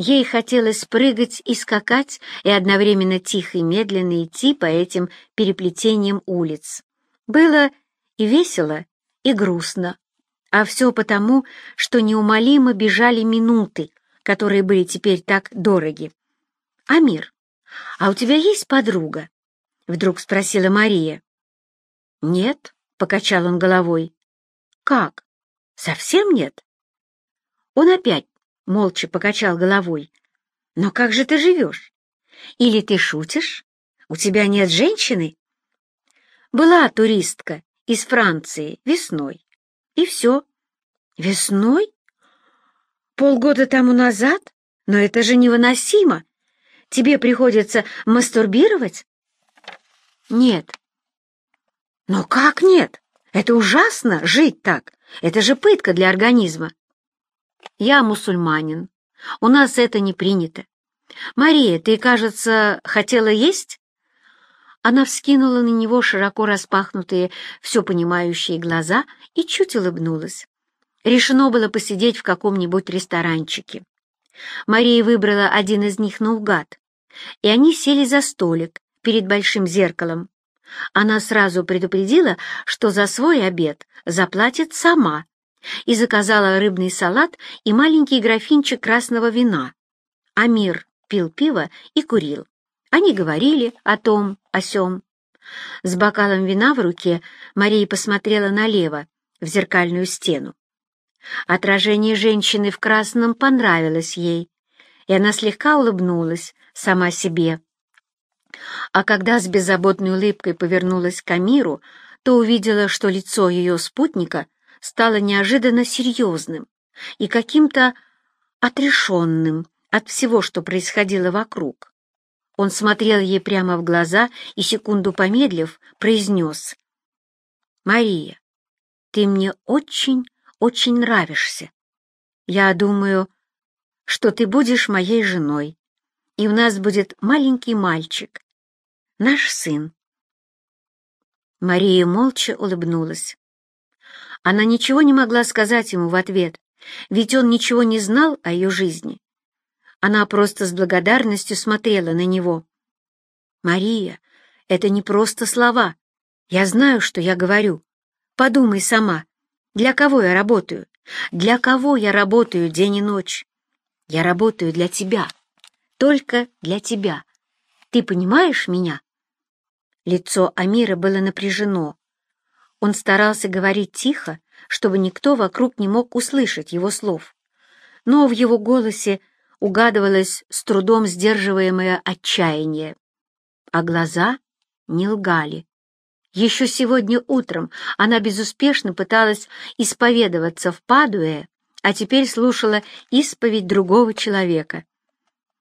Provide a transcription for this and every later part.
Ей хотелось прыгать и скакать, и одновременно тихо и медленно идти по этим переплетениям улиц. Было и весело, и грустно, а все потому, что неумолимо бежали минуты, которые были теперь так дороги. «Амир, а у тебя есть подруга?» — вдруг спросила Мария. «Нет», — покачал он головой. «Как? Совсем нет?» Он опять молча покачал головой. «Но как же ты живешь? Или ты шутишь? У тебя нет женщины?» «Была туристка из Франции весной. И все. Весной? Полгода тому назад? Но это же невыносимо. Тебе приходится мастурбировать?» «Нет». «Но как нет? Это ужасно, жить так. Это же пытка для организма. Я мусульманин. У нас это не принято. Мария, ты, кажется, хотела есть? Она вскинула на него широко распахнутые, все понимающие глаза и чуть улыбнулась. Решено было посидеть в каком-нибудь ресторанчике. Мария выбрала один из них наугад, и они сели за столик перед большим зеркалом. Она сразу предупредила, что за свой обед заплатит сама, и заказала рыбный салат и маленький графинчик красного вина. Амир пил пиво и курил. Они говорили о том, о сём. С бокалом вина в руке Мария посмотрела налево, в зеркальную стену. Отражение женщины в красном понравилось ей, и она слегка улыбнулась сама себе. А когда с беззаботной улыбкой повернулась к Амиру, то увидела, что лицо ее спутника — стало неожиданно серьезным и каким-то отрешенным от всего, что происходило вокруг. Он смотрел ей прямо в глаза и, секунду помедлив, произнес. «Мария, ты мне очень-очень нравишься. Я думаю, что ты будешь моей женой, и у нас будет маленький мальчик, наш сын». Мария молча улыбнулась. Она ничего не могла сказать ему в ответ, ведь он ничего не знал о ее жизни. Она просто с благодарностью смотрела на него. «Мария, это не просто слова. Я знаю, что я говорю. Подумай сама, для кого я работаю? Для кого я работаю день и ночь? Я работаю для тебя, только для тебя. Ты понимаешь меня?» Лицо Амира было напряжено, он старался говорить тихо, чтобы никто вокруг не мог услышать его слов. Но в его голосе угадывалось с трудом сдерживаемое отчаяние. А глаза не лгали. Еще сегодня утром она безуспешно пыталась исповедоваться в Падуэ, а теперь слушала исповедь другого человека.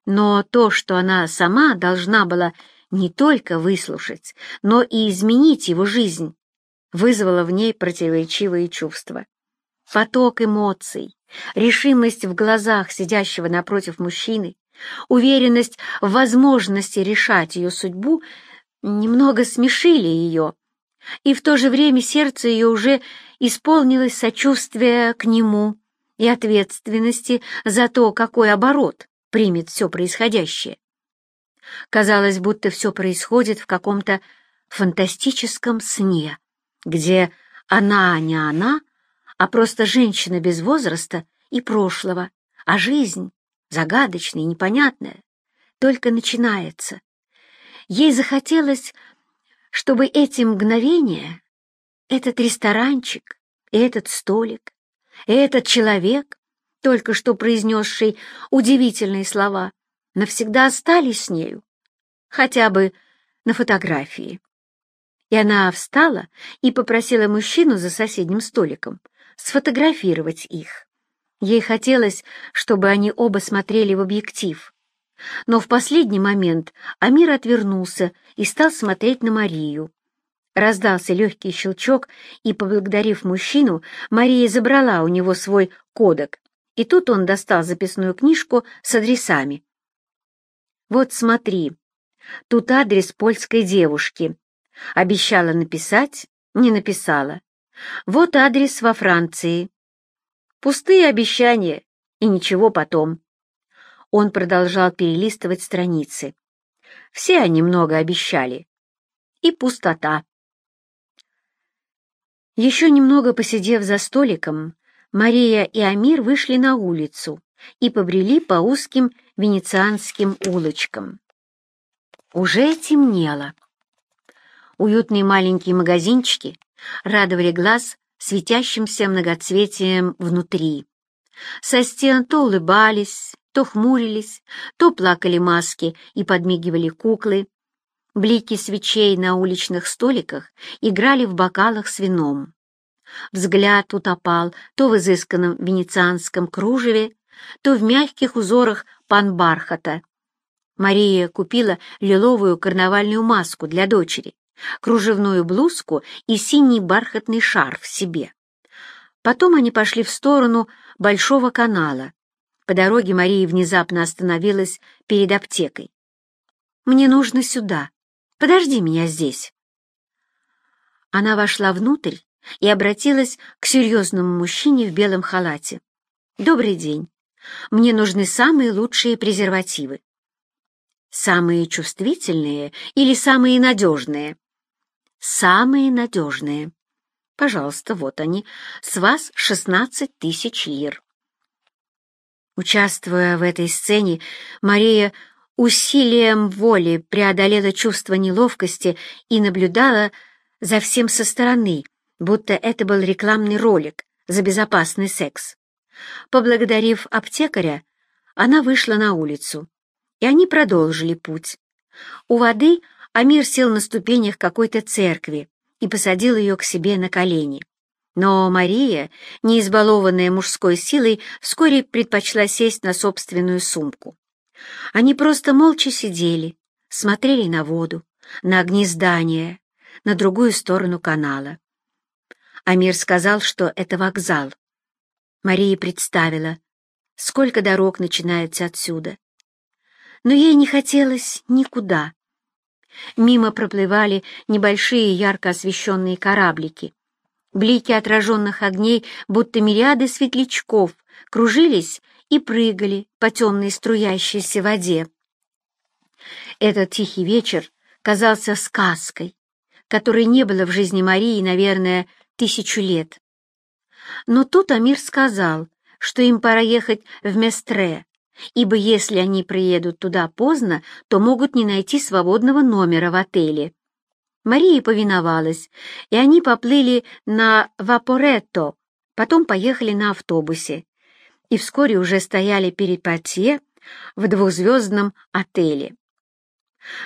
Но то, что она сама должна была не только выслушать, но и изменить его жизнь, вызвало в ней противоречивые чувства. Поток эмоций, решимость в глазах сидящего напротив мужчины, уверенность в возможности решать ее судьбу немного смешили ее, и в то же время сердце ее уже исполнилось сочувствия к нему и ответственности за то, какой оборот примет все происходящее. Казалось, будто все происходит в каком-то фантастическом сне где она не она, а просто женщина без возраста и прошлого, а жизнь, загадочная и непонятная, только начинается. Ей захотелось, чтобы эти мгновения, этот ресторанчик этот столик, этот человек, только что произнесший удивительные слова, навсегда остались с нею, хотя бы на фотографии и она встала и попросила мужчину за соседним столиком сфотографировать их. Ей хотелось, чтобы они оба смотрели в объектив. Но в последний момент Амир отвернулся и стал смотреть на Марию. Раздался легкий щелчок, и, поблагодарив мужчину, Мария забрала у него свой кодек, и тут он достал записную книжку с адресами. «Вот смотри, тут адрес польской девушки», Обещала написать, не написала. Вот адрес во Франции. Пустые обещания и ничего потом. Он продолжал перелистывать страницы. Все они много обещали. И пустота. Еще немного посидев за столиком, Мария и Амир вышли на улицу и побрели по узким венецианским улочкам. Уже темнело. Уютные маленькие магазинчики радовали глаз светящимся многоцветием внутри. Со стен то улыбались, то хмурились, то плакали маски и подмигивали куклы. Блики свечей на уличных столиках играли в бокалах с вином. Взгляд утопал то в изысканном венецианском кружеве, то в мягких узорах панбархата. Мария купила лиловую карнавальную маску для дочери, кружевную блузку и синий бархатный шарф себе. Потом они пошли в сторону Большого канала. По дороге Мария внезапно остановилась перед аптекой. «Мне нужно сюда. Подожди меня здесь». Она вошла внутрь и обратилась к серьезному мужчине в белом халате. «Добрый день. Мне нужны самые лучшие презервативы». «Самые чувствительные или самые надежные?» «Самые надежные». «Пожалуйста, вот они. С вас шестнадцать тысяч лир». Участвуя в этой сцене, Мария усилием воли преодолела чувство неловкости и наблюдала за всем со стороны, будто это был рекламный ролик за безопасный секс. Поблагодарив аптекаря, она вышла на улицу, и они продолжили путь. У воды Амир сел на ступенях какой-то церкви и посадил ее к себе на колени. Но Мария, не избалованная мужской силой, вскоре предпочла сесть на собственную сумку. Они просто молча сидели, смотрели на воду, на огни здания, на другую сторону канала. Амир сказал, что это вокзал. Мария представила, сколько дорог начинается отсюда. Но ей не хотелось никуда. Мимо проплывали небольшие ярко освещенные кораблики. Блики отраженных огней, будто мириады светлячков, кружились и прыгали по темной струящейся воде. Этот тихий вечер казался сказкой, которой не было в жизни Марии, наверное, тысячу лет. Но тут Амир сказал, что им пора ехать в Местре, ибо если они приедут туда поздно, то могут не найти свободного номера в отеле. Мария повиновалась, и они поплыли на Вапоретто, потом поехали на автобусе, и вскоре уже стояли перед портье в двухзвездном отеле.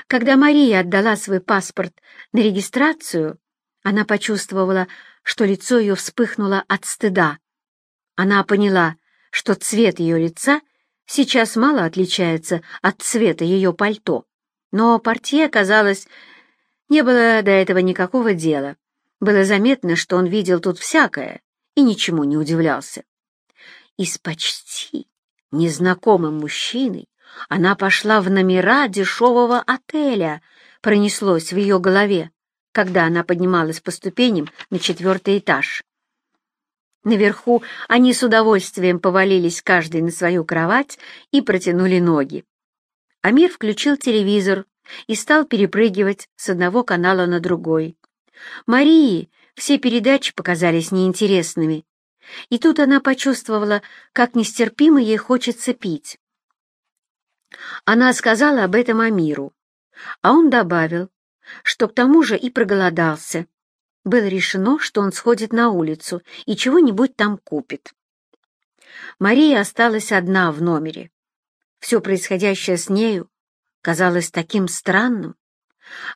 Когда Мария отдала свой паспорт на регистрацию, она почувствовала, что лицо ее вспыхнуло от стыда. Она поняла, что цвет ее лица сейчас мало отличается от цвета ее пальто, но портье, казалось, не было до этого никакого дела. Было заметно, что он видел тут всякое и ничему не удивлялся. И с почти незнакомым мужчиной она пошла в номера дешевого отеля, пронеслось в ее голове когда она поднималась по ступеням на четвертый этаж. Наверху они с удовольствием повалились каждый на свою кровать и протянули ноги. Амир включил телевизор и стал перепрыгивать с одного канала на другой. Марии все передачи показались неинтересными, и тут она почувствовала, как нестерпимо ей хочется пить. Она сказала об этом Амиру, а он добавил, что к тому же и проголодался. Было решено, что он сходит на улицу и чего-нибудь там купит. Мария осталась одна в номере. Все происходящее с нею казалось таким странным.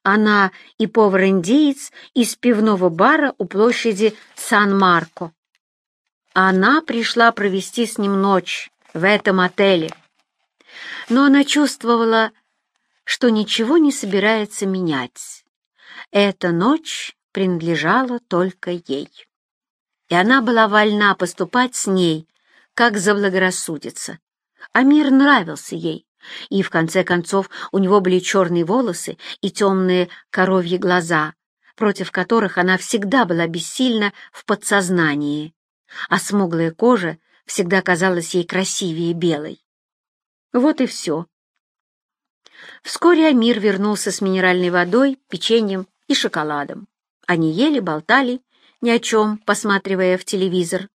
Она и повар-индеец из пивного бара у площади Сан-Марко. Она пришла провести с ним ночь в этом отеле. Но она чувствовала, что ничего не собирается менять. Эта ночь принадлежала только ей. И она была вольна поступать с ней, как заблагорассудится. А мир нравился ей, и в конце концов у него были черные волосы и темные коровьи глаза, против которых она всегда была бессильна в подсознании, а смуглая кожа всегда казалась ей красивее белой. Вот и все. Вскоре Амир вернулся с минеральной водой, печеньем и шоколадом. Они ели, болтали, ни о чем, посматривая в телевизор.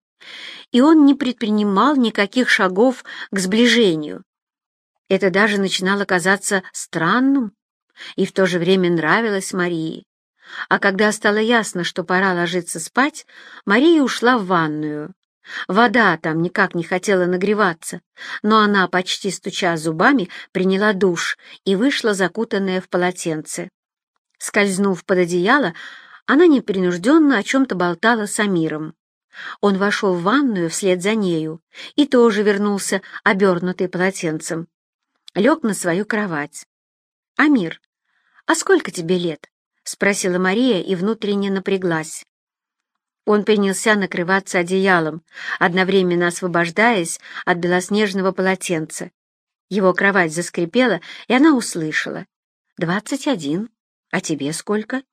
И он не предпринимал никаких шагов к сближению. Это даже начинало казаться странным и в то же время нравилось Марии. А когда стало ясно, что пора ложиться спать, Мария ушла в ванную. Вода там никак не хотела нагреваться, но она, почти стуча зубами, приняла душ и вышла закутанная в полотенце. Скользнув под одеяло, она непринужденно о чем-то болтала с Амиром. Он вошел в ванную вслед за нею и тоже вернулся, обернутый полотенцем. Лег на свою кровать. «Амир, а сколько тебе лет?» — спросила Мария и внутренне напряглась. Он принялся накрываться одеялом, одновременно освобождаясь от белоснежного полотенца. Его кровать заскрипела, и она услышала. «Двадцать один. А тебе сколько?»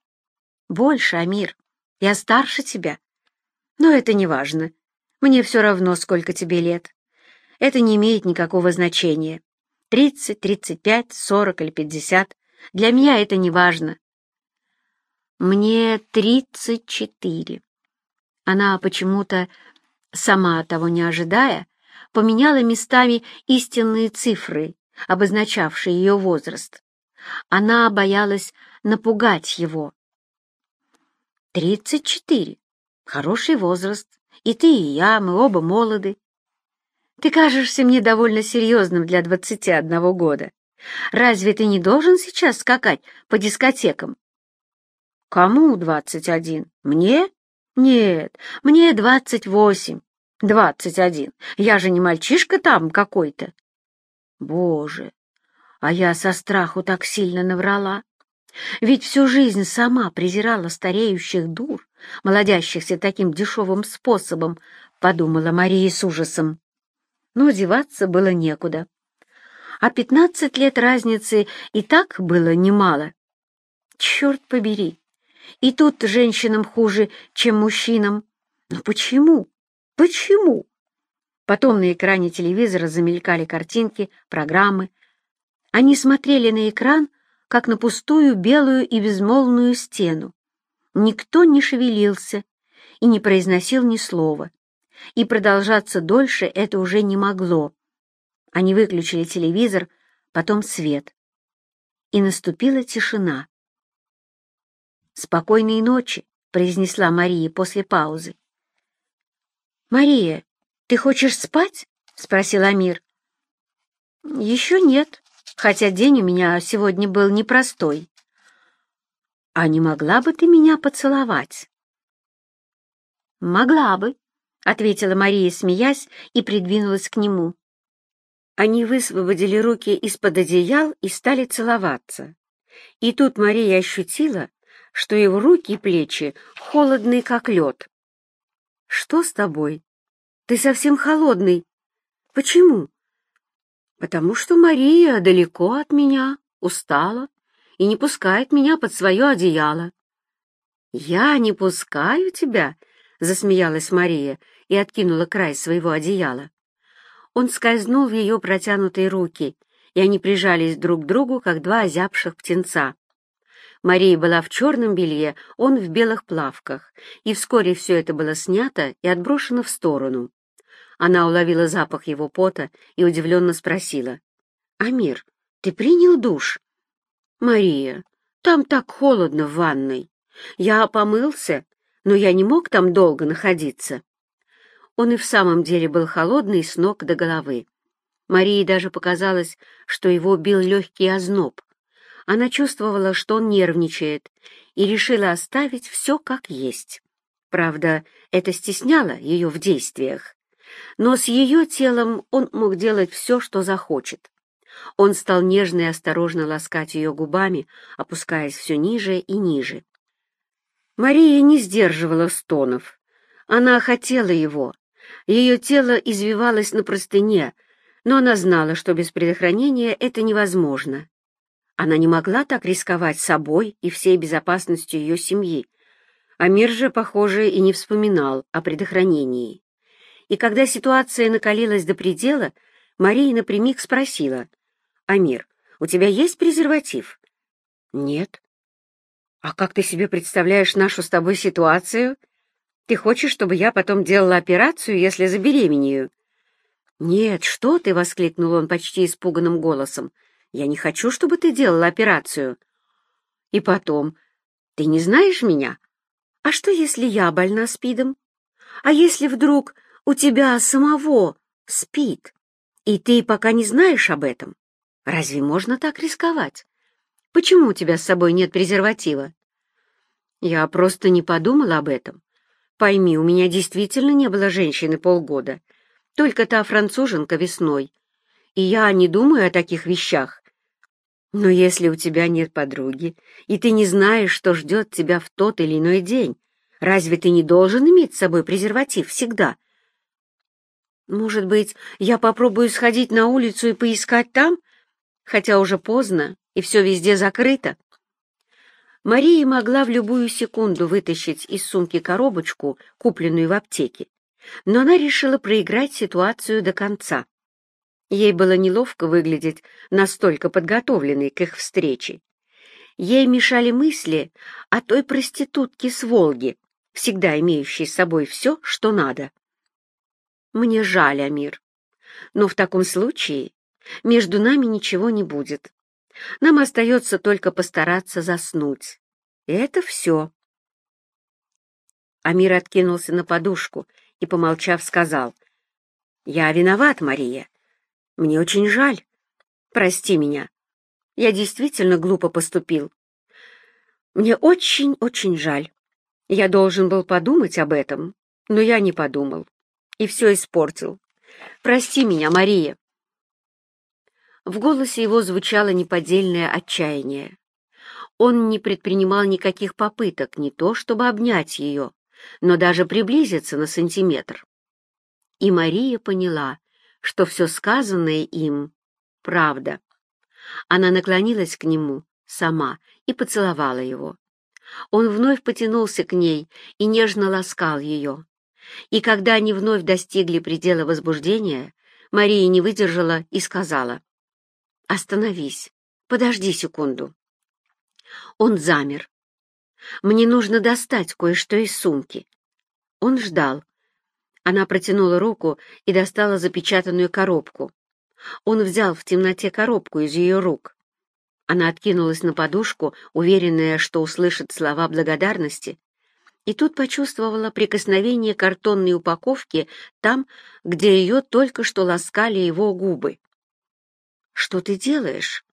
«Больше, Амир. Я старше тебя. Но это не важно. Мне все равно, сколько тебе лет. Это не имеет никакого значения. Тридцать, тридцать пять, сорок или пятьдесят. Для меня это не важно. Мне тридцать четыре. Она почему-то, сама того не ожидая, поменяла местами истинные цифры, обозначавшие ее возраст. Она боялась напугать его. «Тридцать четыре. Хороший возраст. И ты, и я, мы оба молоды. Ты кажешься мне довольно серьезным для двадцати одного года. Разве ты не должен сейчас скакать по дискотекам?» «Кому двадцать один? Мне?» Нет, мне двадцать восемь, двадцать один. Я же не мальчишка там какой-то. Боже, а я со страху так сильно наврала. Ведь всю жизнь сама презирала стареющих дур, молодящихся таким дешевым способом, подумала Мария с ужасом. Но деваться было некуда. А пятнадцать лет разницы и так было немало. Черт побери, и тут женщинам хуже, чем мужчинам. Но почему? Почему? Потом на экране телевизора замелькали картинки, программы. Они смотрели на экран, как на пустую белую и безмолвную стену. Никто не шевелился и не произносил ни слова. И продолжаться дольше это уже не могло. Они выключили телевизор, потом свет. И наступила тишина. «Спокойной ночи», — произнесла Мария после паузы. «Мария, ты хочешь спать?» — спросил Амир. «Еще нет, хотя день у меня сегодня был непростой. А не могла бы ты меня поцеловать?» «Могла бы», — ответила Мария, смеясь, и придвинулась к нему. Они высвободили руки из-под одеял и стали целоваться. И тут Мария ощутила, что его руки и плечи холодные, как лед. «Что с тобой? Ты совсем холодный. Почему?» «Потому что Мария далеко от меня, устала и не пускает меня под свое одеяло». «Я не пускаю тебя?» — засмеялась Мария и откинула край своего одеяла. Он скользнул в ее протянутые руки, и они прижались друг к другу, как два озябших птенца. Мария была в черном белье, он в белых плавках, и вскоре все это было снято и отброшено в сторону. Она уловила запах его пота и удивленно спросила. «Амир, ты принял душ?» «Мария, там так холодно в ванной. Я помылся, но я не мог там долго находиться». Он и в самом деле был холодный с ног до головы. Марии даже показалось, что его бил легкий озноб. Она чувствовала, что он нервничает, и решила оставить все как есть. Правда, это стесняло ее в действиях. Но с ее телом он мог делать все, что захочет. Он стал нежно и осторожно ласкать ее губами, опускаясь все ниже и ниже. Мария не сдерживала стонов. Она хотела его. Ее тело извивалось на простыне, но она знала, что без предохранения это невозможно. Она не могла так рисковать собой и всей безопасностью ее семьи. Амир же, похоже, и не вспоминал о предохранении. И когда ситуация накалилась до предела, Мария напрямик спросила. «Амир, у тебя есть презерватив?» «Нет». «А как ты себе представляешь нашу с тобой ситуацию? Ты хочешь, чтобы я потом делала операцию, если забеременею?» «Нет, что ты!» — воскликнул он почти испуганным голосом. «Я не хочу, чтобы ты делала операцию». «И потом, ты не знаешь меня? А что, если я больна спидом? А если вдруг у тебя самого спид, и ты пока не знаешь об этом? Разве можно так рисковать? Почему у тебя с собой нет презерватива?» «Я просто не подумала об этом. Пойми, у меня действительно не было женщины полгода» только та француженка весной. И я не думаю о таких вещах. Но если у тебя нет подруги, и ты не знаешь, что ждет тебя в тот или иной день, разве ты не должен иметь с собой презерватив всегда? Может быть, я попробую сходить на улицу и поискать там, хотя уже поздно и все везде закрыто? Мария могла в любую секунду вытащить из сумки коробочку, купленную в аптеке, но она решила проиграть ситуацию до конца. Ей было неловко выглядеть настолько подготовленной к их встрече. Ей мешали мысли о той проститутке с Волги, всегда имеющей с собой все, что надо. «Мне жаль, Амир, но в таком случае между нами ничего не будет. Нам остается только постараться заснуть. И это все». Амир откинулся на подушку и, помолчав, сказал, «Я виноват, Мария. Мне очень жаль. Прости меня. Я действительно глупо поступил. Мне очень-очень жаль. Я должен был подумать об этом, но я не подумал и все испортил. Прости меня, Мария». В голосе его звучало неподдельное отчаяние. Он не предпринимал никаких попыток не то, чтобы обнять ее, но даже приблизиться на сантиметр. И Мария поняла, что все сказанное им — правда. Она наклонилась к нему сама и поцеловала его. Он вновь потянулся к ней и нежно ласкал ее. И когда они вновь достигли предела возбуждения, Мария не выдержала и сказала, «Остановись, подожди секунду». Он замер, мне нужно достать кое-что из сумки». Он ждал. Она протянула руку и достала запечатанную коробку. Он взял в темноте коробку из ее рук. Она откинулась на подушку, уверенная, что услышит слова благодарности, и тут почувствовала прикосновение картонной упаковки там, где ее только что ласкали его губы. «Что ты делаешь?»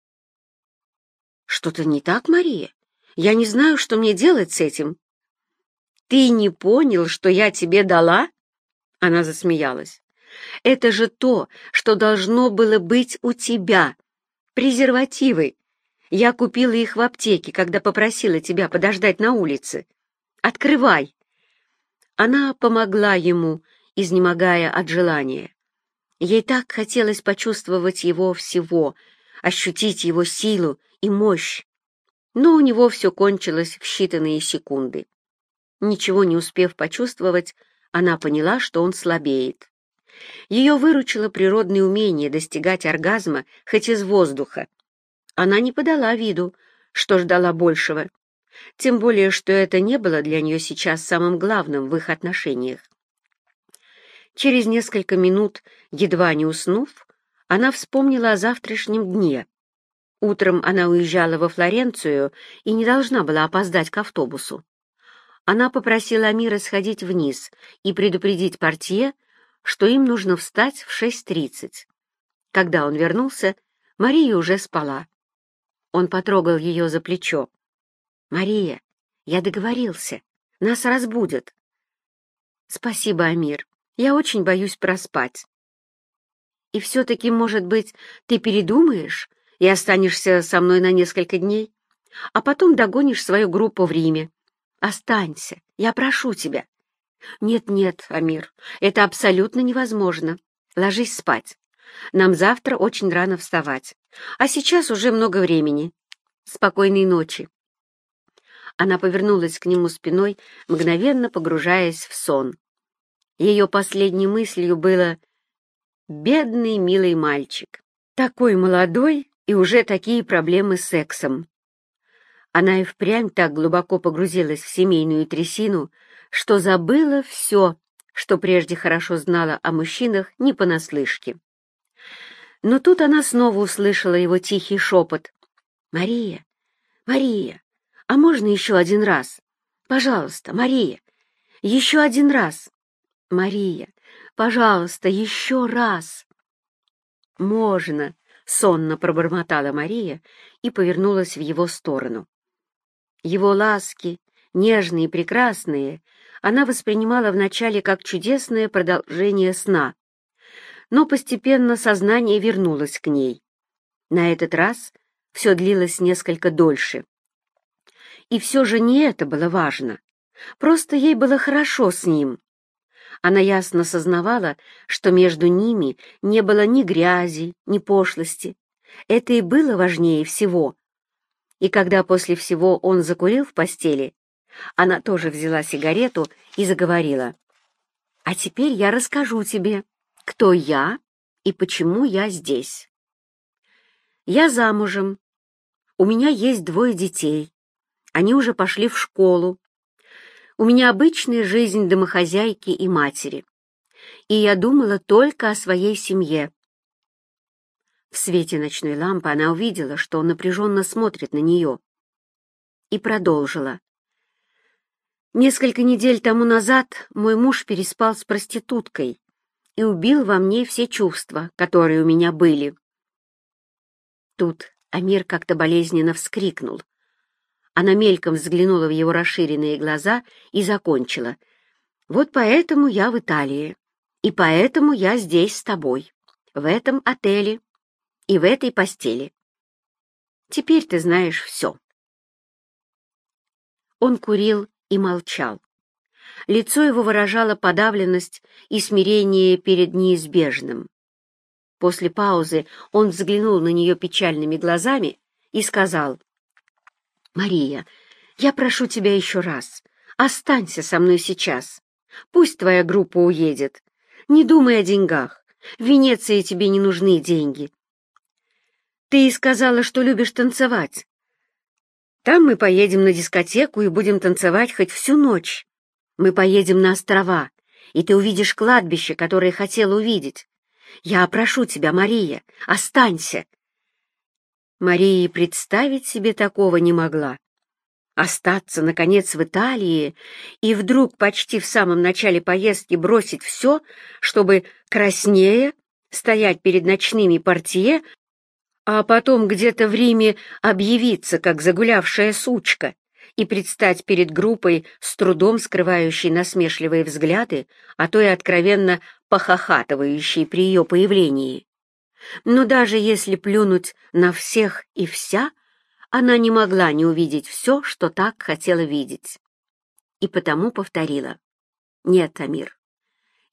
«Что-то не так, Мария?» Я не знаю, что мне делать с этим». «Ты не понял, что я тебе дала?» Она засмеялась. «Это же то, что должно было быть у тебя. Презервативы. Я купила их в аптеке, когда попросила тебя подождать на улице. Открывай!» Она помогла ему, изнемогая от желания. Ей так хотелось почувствовать его всего, ощутить его силу и мощь но у него все кончилось в считанные секунды. Ничего не успев почувствовать, она поняла, что он слабеет. Ее выручило природное умение достигать оргазма хоть из воздуха. Она не подала виду, что ждала большего, тем более, что это не было для нее сейчас самым главным в их отношениях. Через несколько минут, едва не уснув, она вспомнила о завтрашнем дне, Утром она уезжала во Флоренцию и не должна была опоздать к автобусу. Она попросила Амира сходить вниз и предупредить портье, что им нужно встать в 6.30. Когда он вернулся, Мария уже спала. Он потрогал ее за плечо. «Мария, я договорился. Нас разбудят». «Спасибо, Амир. Я очень боюсь проспать». «И все-таки, может быть, ты передумаешь и останешься со мной на несколько дней, а потом догонишь свою группу в Риме. Останься, я прошу тебя. Нет-нет, Амир, это абсолютно невозможно. Ложись спать. Нам завтра очень рано вставать, а сейчас уже много времени. Спокойной ночи. Она повернулась к нему спиной, мгновенно погружаясь в сон. Ее последней мыслью было Бедный, милый мальчик. Такой молодой и уже такие проблемы с сексом. Она и впрямь так глубоко погрузилась в семейную трясину, что забыла все, что прежде хорошо знала о мужчинах не понаслышке. Но тут она снова услышала его тихий шепот. «Мария, Мария, а можно еще один раз? Пожалуйста, Мария, еще один раз. Мария, пожалуйста, еще раз». «Можно», — сонно пробормотала Мария и повернулась в его сторону. Его ласки, нежные и прекрасные, она воспринимала вначале как чудесное продолжение сна. Но постепенно сознание вернулось к ней. На этот раз все длилось несколько дольше. И все же не это было важно. Просто ей было хорошо с ним. Она ясно сознавала, что между ними не было ни грязи, ни пошлости. Это и было важнее всего. И когда после всего он закурил в постели, она тоже взяла сигарету и заговорила. «А теперь я расскажу тебе, кто я и почему я здесь. Я замужем. У меня есть двое детей. Они уже пошли в школу. У меня обычная жизнь домохозяйки и матери. И я думала только о своей семье. В свете ночной лампы она увидела, что он напряженно смотрит на нее. И продолжила. Несколько недель тому назад мой муж переспал с проституткой и убил во мне все чувства, которые у меня были. Тут Амир как-то болезненно вскрикнул. Она мельком взглянула в его расширенные глаза и закончила. «Вот поэтому я в Италии, и поэтому я здесь с тобой, в этом отеле и в этой постели. Теперь ты знаешь все». Он курил и молчал. Лицо его выражало подавленность и смирение перед неизбежным. После паузы он взглянул на нее печальными глазами и сказал, «Мария, я прошу тебя еще раз, останься со мной сейчас. Пусть твоя группа уедет. Не думай о деньгах. В Венеции тебе не нужны деньги. Ты сказала, что любишь танцевать. Там мы поедем на дискотеку и будем танцевать хоть всю ночь. Мы поедем на острова, и ты увидишь кладбище, которое хотела увидеть. Я прошу тебя, Мария, останься. Мария представить себе такого не могла. Остаться, наконец, в Италии и вдруг почти в самом начале поездки бросить все, чтобы краснее стоять перед ночными портье а потом где-то в Риме объявиться, как загулявшая сучка, и предстать перед группой, с трудом скрывающей насмешливые взгляды, а то и откровенно похохатывающей при ее появлении. Но даже если плюнуть на всех и вся, она не могла не увидеть все, что так хотела видеть. И потому повторила. «Нет, Амир,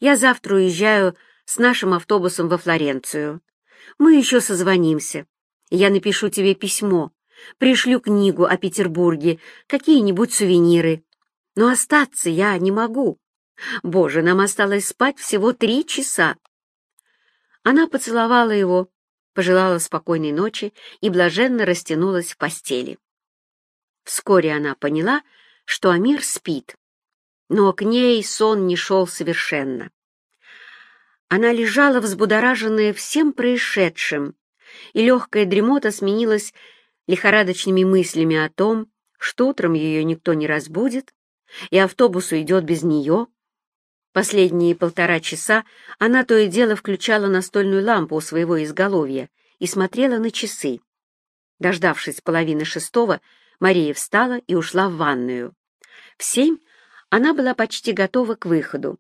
я завтра уезжаю с нашим автобусом во Флоренцию. Мы еще созвонимся. Я напишу тебе письмо, пришлю книгу о Петербурге, какие-нибудь сувениры. Но остаться я не могу. Боже, нам осталось спать всего три часа. Она поцеловала его, пожелала спокойной ночи и блаженно растянулась в постели. Вскоре она поняла, что Амир спит, но к ней сон не шел совершенно. Она лежала взбудораженная всем происшедшим, и легкая дремота сменилась лихорадочными мыслями о том, что утром ее никто не разбудит, и автобус уйдет без нее. Последние полтора часа она то и дело включала настольную лампу у своего изголовья и смотрела на часы. Дождавшись половины шестого, Мария встала и ушла в ванную. В семь она была почти готова к выходу.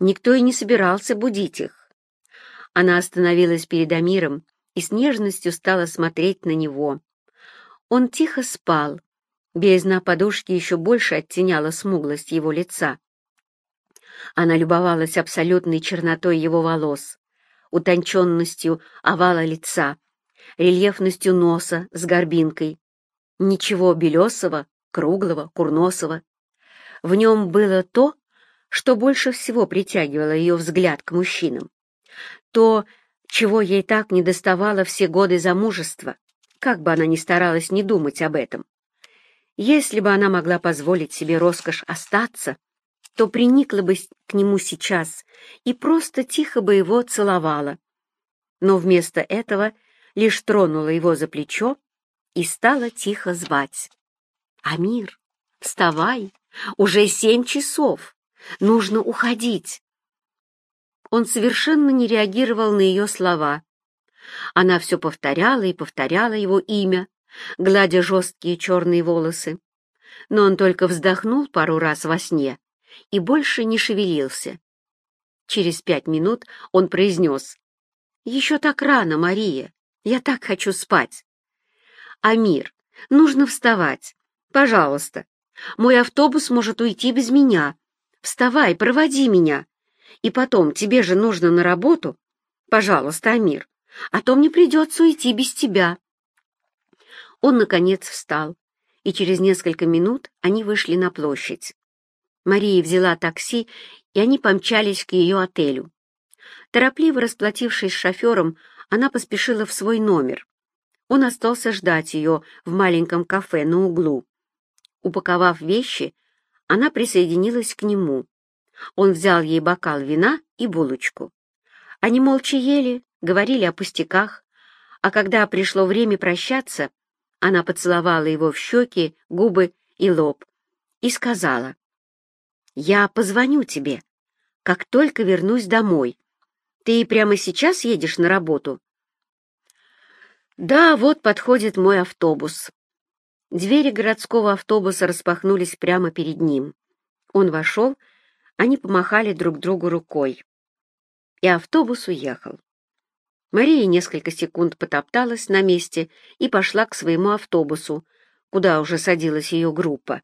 Никто и не собирался будить их. Она остановилась перед Амиром и с нежностью стала смотреть на него. Он тихо спал. Бездна подушки еще больше оттеняла смуглость его лица. Она любовалась абсолютной чернотой его волос, утонченностью овала лица, рельефностью носа с горбинкой. Ничего белесого, круглого, курносого. В нем было то, что больше всего притягивало ее взгляд к мужчинам. То, чего ей так недоставало все годы замужества, как бы она ни старалась не думать об этом. Если бы она могла позволить себе роскошь остаться, то приникла бы к нему сейчас и просто тихо бы его целовала. Но вместо этого лишь тронула его за плечо и стала тихо звать. «Амир, вставай, уже семь часов, нужно уходить». Он совершенно не реагировал на ее слова. Она все повторяла и повторяла его имя, гладя жесткие черные волосы. Но он только вздохнул пару раз во сне и больше не шевелился. Через пять минут он произнес. «Еще так рано, Мария. Я так хочу спать». «Амир, нужно вставать. Пожалуйста. Мой автобус может уйти без меня. Вставай, проводи меня». И потом, тебе же нужно на работу. Пожалуйста, Амир, а то мне придется уйти без тебя. Он, наконец, встал, и через несколько минут они вышли на площадь. Мария взяла такси, и они помчались к ее отелю. Торопливо расплатившись с шофером, она поспешила в свой номер. Он остался ждать ее в маленьком кафе на углу. Упаковав вещи, она присоединилась к нему. Он взял ей бокал вина и булочку. Они молча ели, говорили о пустяках, а когда пришло время прощаться, она поцеловала его в щеки, губы и лоб и сказала, «Я позвоню тебе, как только вернусь домой. Ты прямо сейчас едешь на работу?» «Да, вот подходит мой автобус». Двери городского автобуса распахнулись прямо перед ним. Он вошел они помахали друг другу рукой. И автобус уехал. Мария несколько секунд потопталась на месте и пошла к своему автобусу, куда уже садилась ее группа.